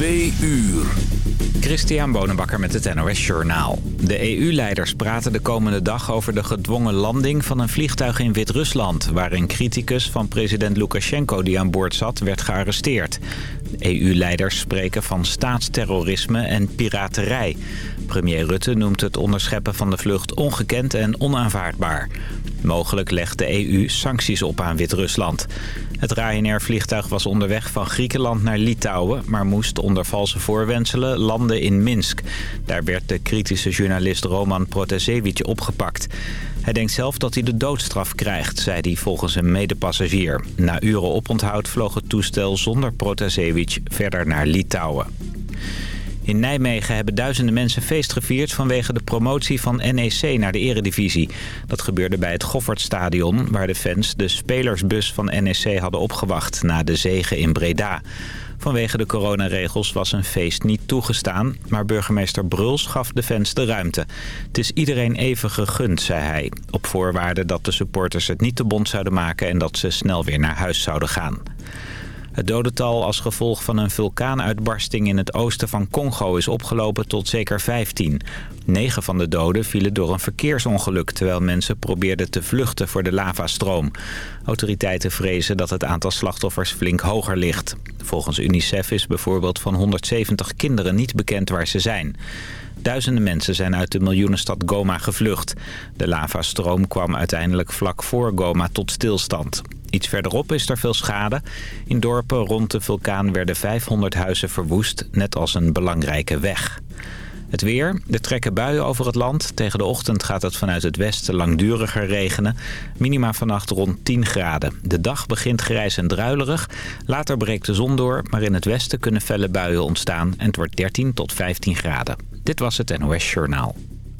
Twee uur. Christian Bonenbakker met het NOS Journaal. De EU-leiders praten de komende dag over de gedwongen landing van een vliegtuig in Wit-Rusland... waar een criticus van president Lukashenko die aan boord zat werd gearresteerd. De EU-leiders spreken van staatsterrorisme en piraterij. Premier Rutte noemt het onderscheppen van de vlucht ongekend en onaanvaardbaar. Mogelijk legt de EU sancties op aan Wit-Rusland. Het Ryanair-vliegtuig was onderweg van Griekenland naar Litouwen... maar moest onder valse voorwenselen landen in Minsk. Daar werd de kritische journalist Roman Protasevich opgepakt. Hij denkt zelf dat hij de doodstraf krijgt, zei hij volgens een medepassagier. Na uren oponthoud vloog het toestel zonder Protasevich verder naar Litouwen. In Nijmegen hebben duizenden mensen feest gevierd vanwege de promotie van NEC naar de eredivisie. Dat gebeurde bij het Goffertstadion, waar de fans de spelersbus van NEC hadden opgewacht na de zege in Breda. Vanwege de coronaregels was een feest niet toegestaan, maar burgemeester Bruls gaf de fans de ruimte. Het is iedereen even gegund, zei hij, op voorwaarde dat de supporters het niet te bond zouden maken en dat ze snel weer naar huis zouden gaan. Het dodental als gevolg van een vulkaanuitbarsting in het oosten van Congo is opgelopen tot zeker 15. Negen van de doden vielen door een verkeersongeluk... terwijl mensen probeerden te vluchten voor de lavastroom. Autoriteiten vrezen dat het aantal slachtoffers flink hoger ligt. Volgens UNICEF is bijvoorbeeld van 170 kinderen niet bekend waar ze zijn. Duizenden mensen zijn uit de miljoenenstad Goma gevlucht. De lavastroom kwam uiteindelijk vlak voor Goma tot stilstand. Iets verderop is er veel schade. In dorpen rond de vulkaan werden 500 huizen verwoest, net als een belangrijke weg. Het weer. Er trekken buien over het land. Tegen de ochtend gaat het vanuit het westen langduriger regenen. Minima vannacht rond 10 graden. De dag begint grijs en druilerig. Later breekt de zon door, maar in het westen kunnen felle buien ontstaan. En het wordt 13 tot 15 graden. Dit was het NOS Journaal.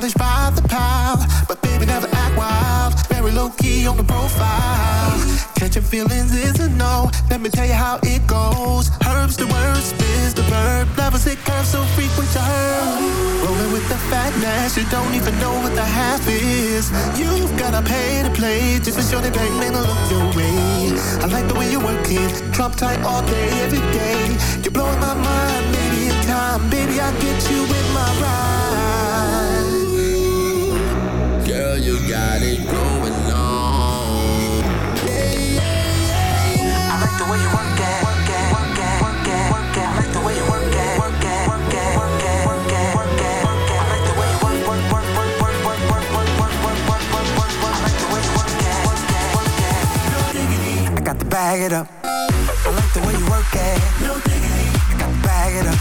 knowledge by the pile. But baby never act wild, very low key on the profile. Catching feelings is a no. Let me tell you how it goes. Herbs the word, spins the verb. Levels it curves so frequent to her. Rolling with the fatness, you don't even know what the half is. You've gotta pay to play just to show they bang man to look your way. I like the way you work it, drop tight all day, every day. You're blowing my mind, maybe in time, baby I get you in my ride. You got it going on. I like the way you work it, work it, work it, work it, work it. I like the way you work it. I the got bag it up. I like the way you work it. No diggity. I got to bag it up.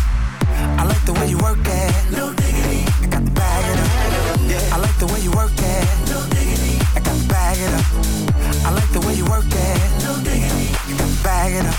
I like the way you work it. No diggity. I got to bag it up. I like the way you work it. No diggity. I to bag it up. I like the way you work it. No diggity. You got to bag it up.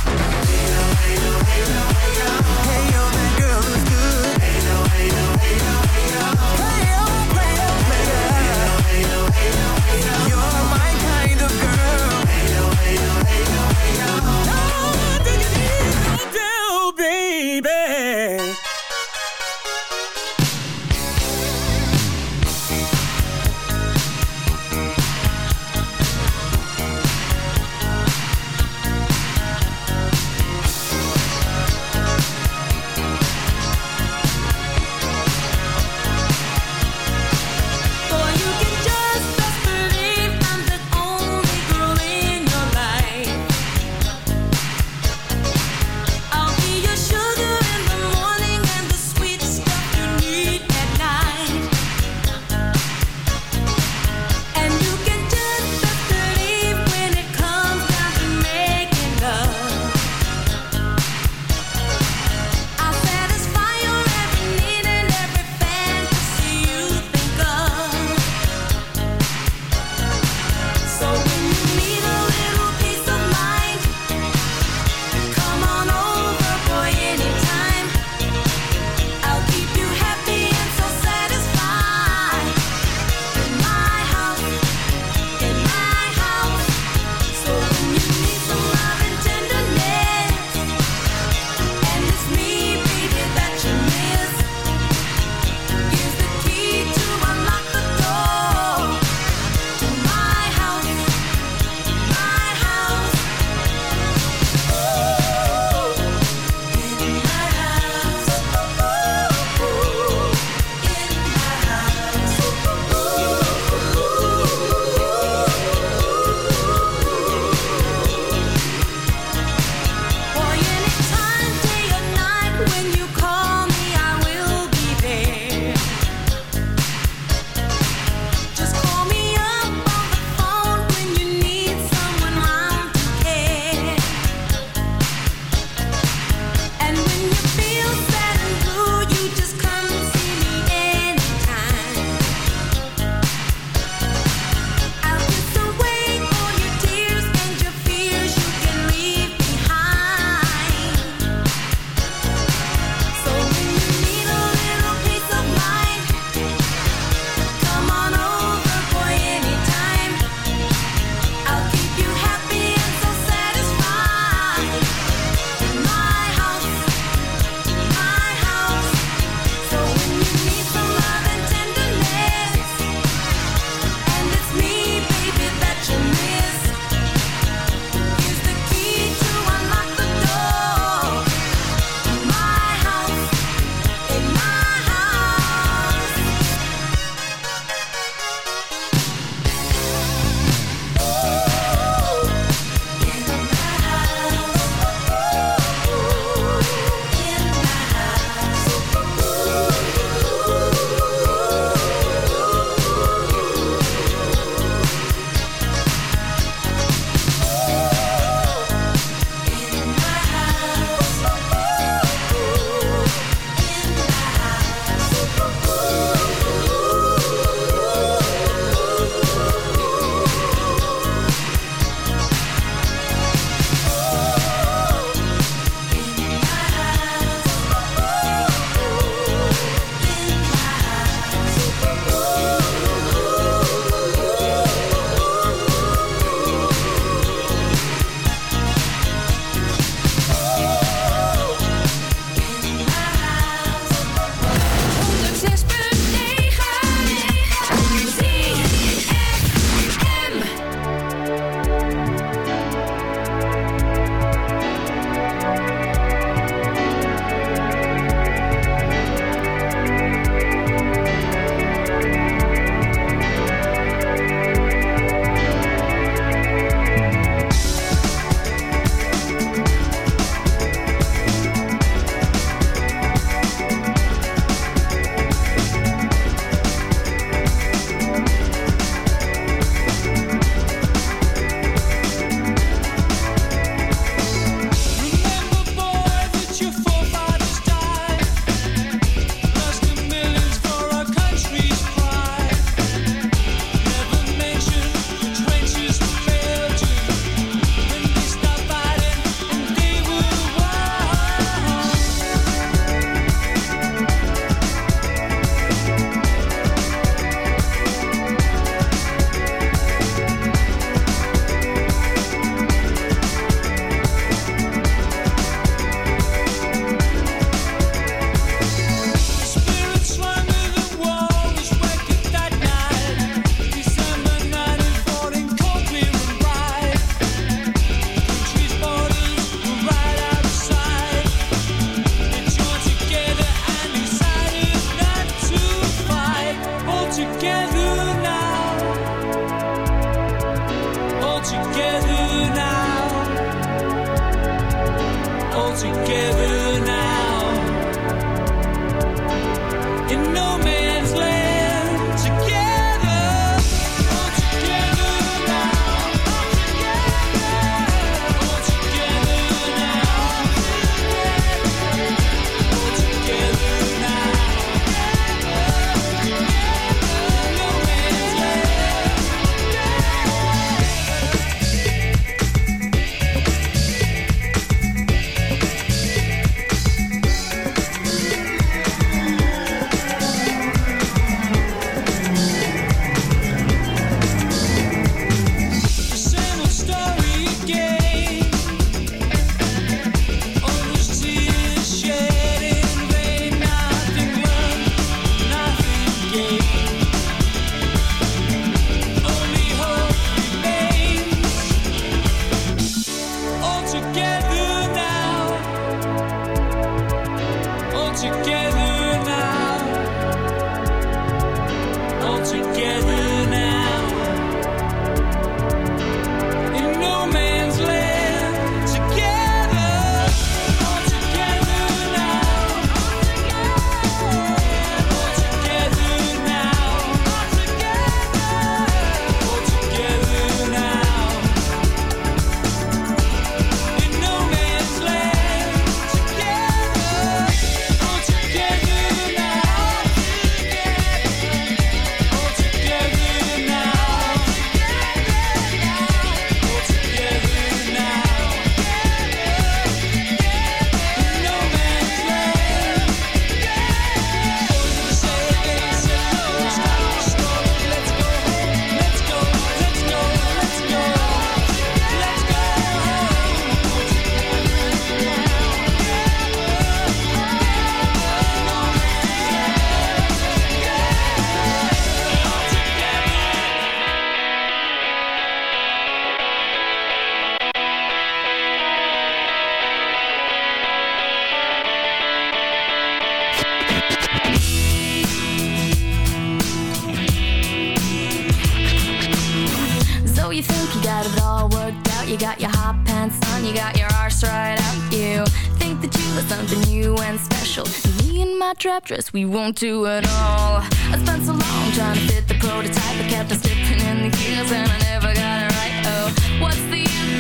strap we won't do it all. I spent so long trying to fit the prototype, I kept on slipping in the gears and I never got it right. Oh, what's the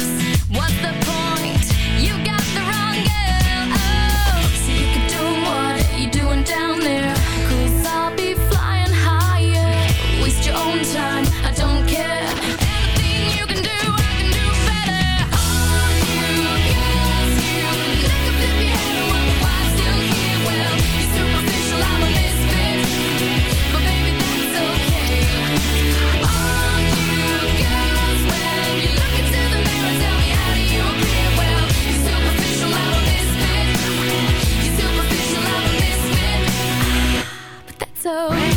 so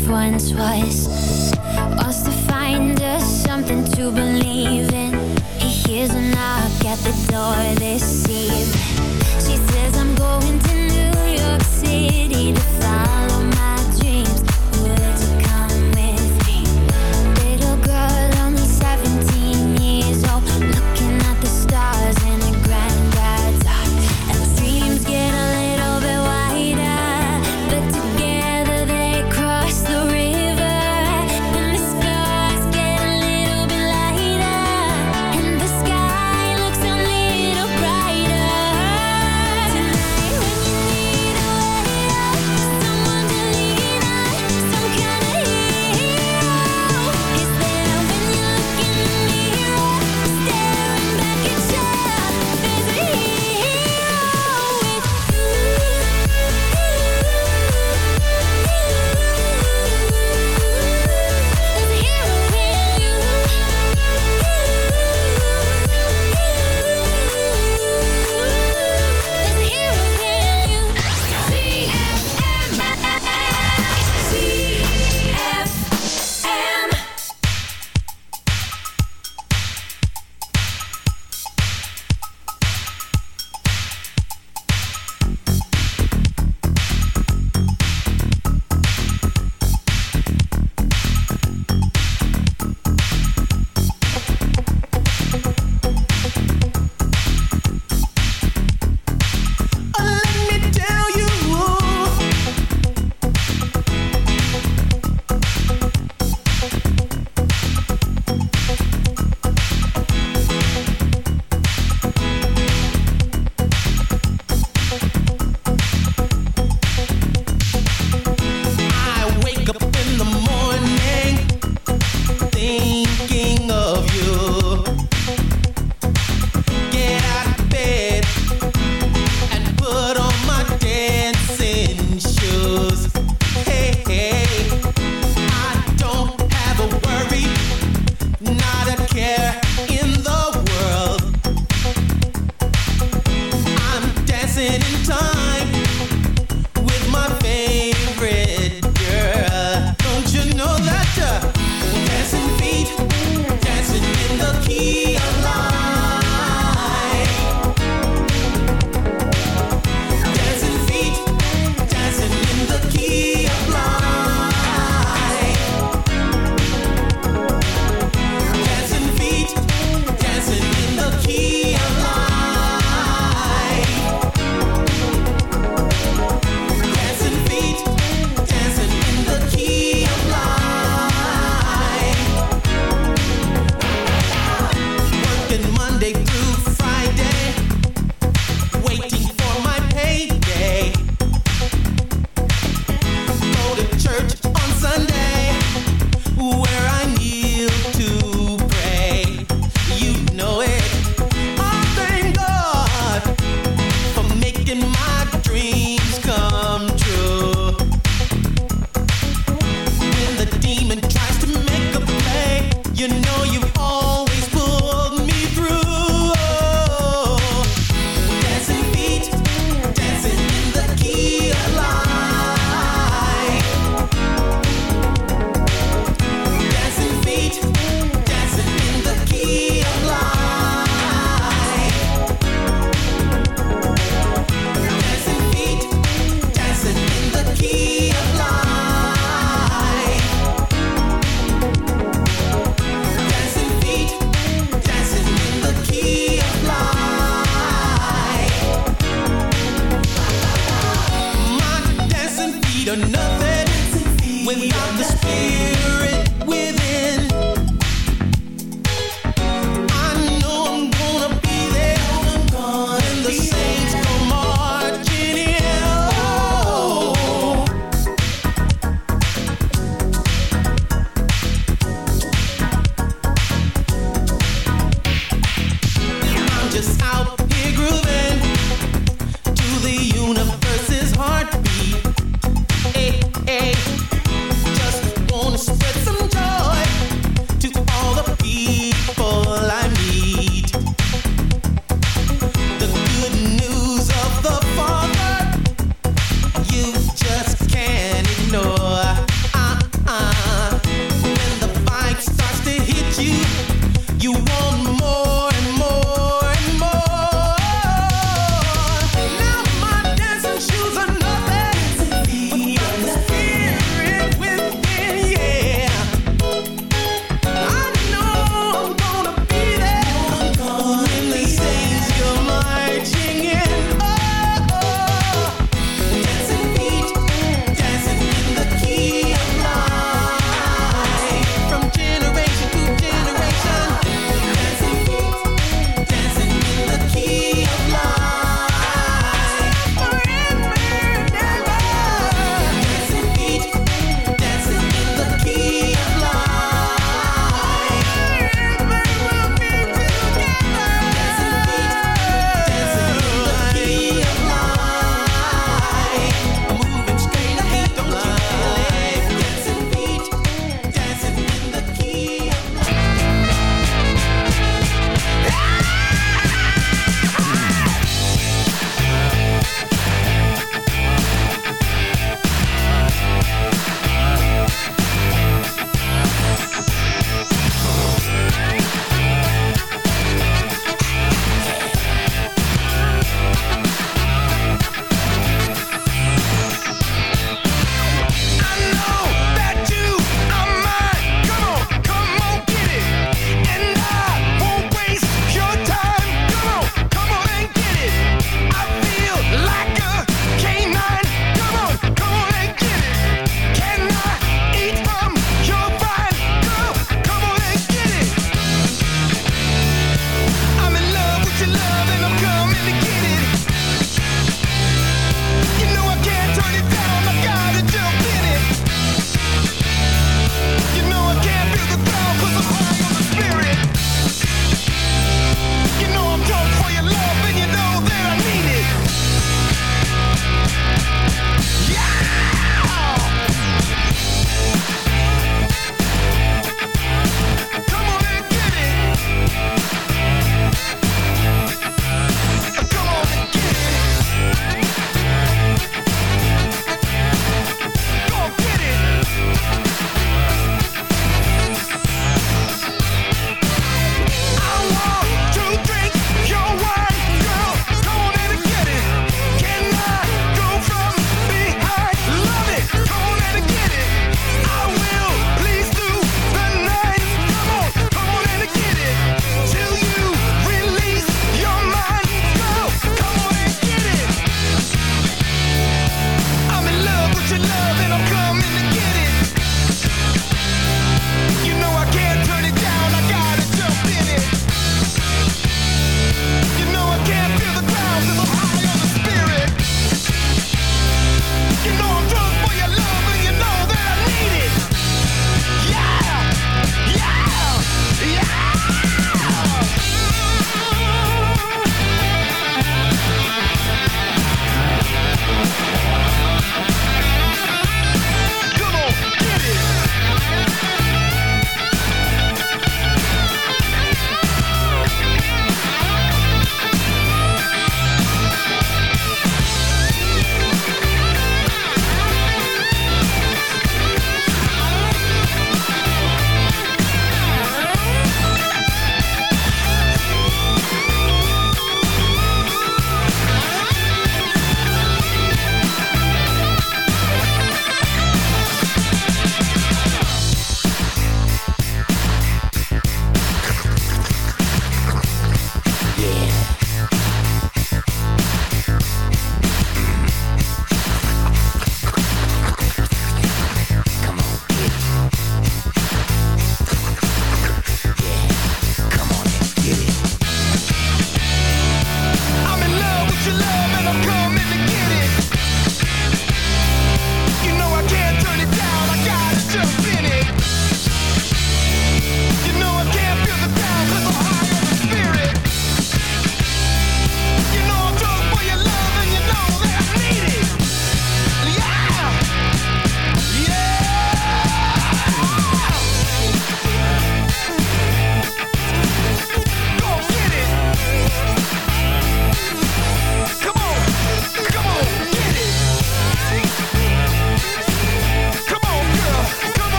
life once was Wants to find us something to believe in. He hears a knock at the door this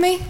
me?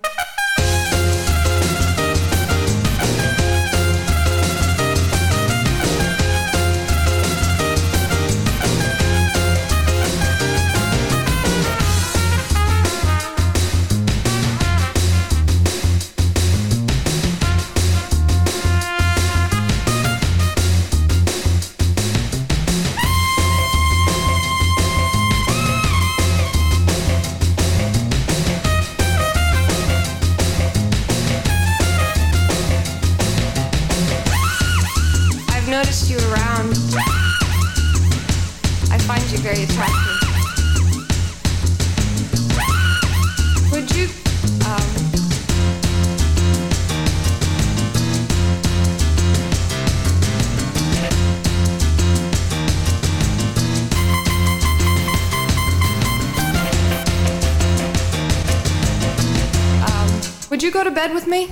bed with me?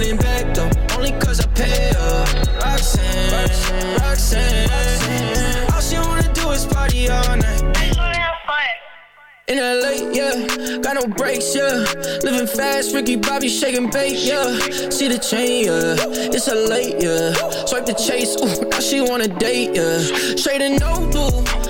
turning back though, only cause I pay her. Roxanne, Roxanne, Roxanne. All she wanna do is party all night. In LA, yeah, got no brakes, yeah. Living fast, Ricky Bobby shaking bait, yeah. See the chain, yeah. It's a late, yeah. Swipe the chase, ooh, now she wanna date, yeah. Straight and no blue.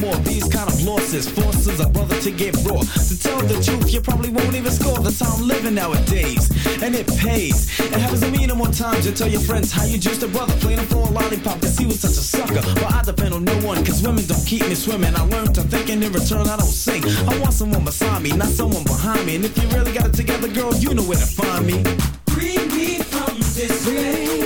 more. of These kind of losses forces a brother to get raw. To tell the truth, you probably won't even score the time living nowadays. And it pays. It happens to me no more times. You tell your friends how you just a brother playing him for a lollipop. Cause he was such a sucker. But I depend on no one, cause women don't keep me swimming. I learned to think and in return I don't sink. I want someone beside me, not someone behind me. And if you really got it together, girl, you know where to find me. Free me from this grave.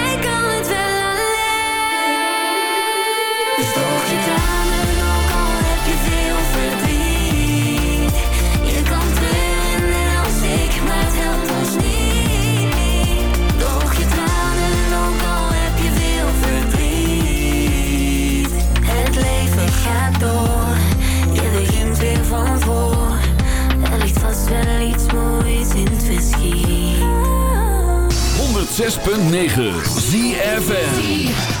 wel iets moois 106.9 ZFN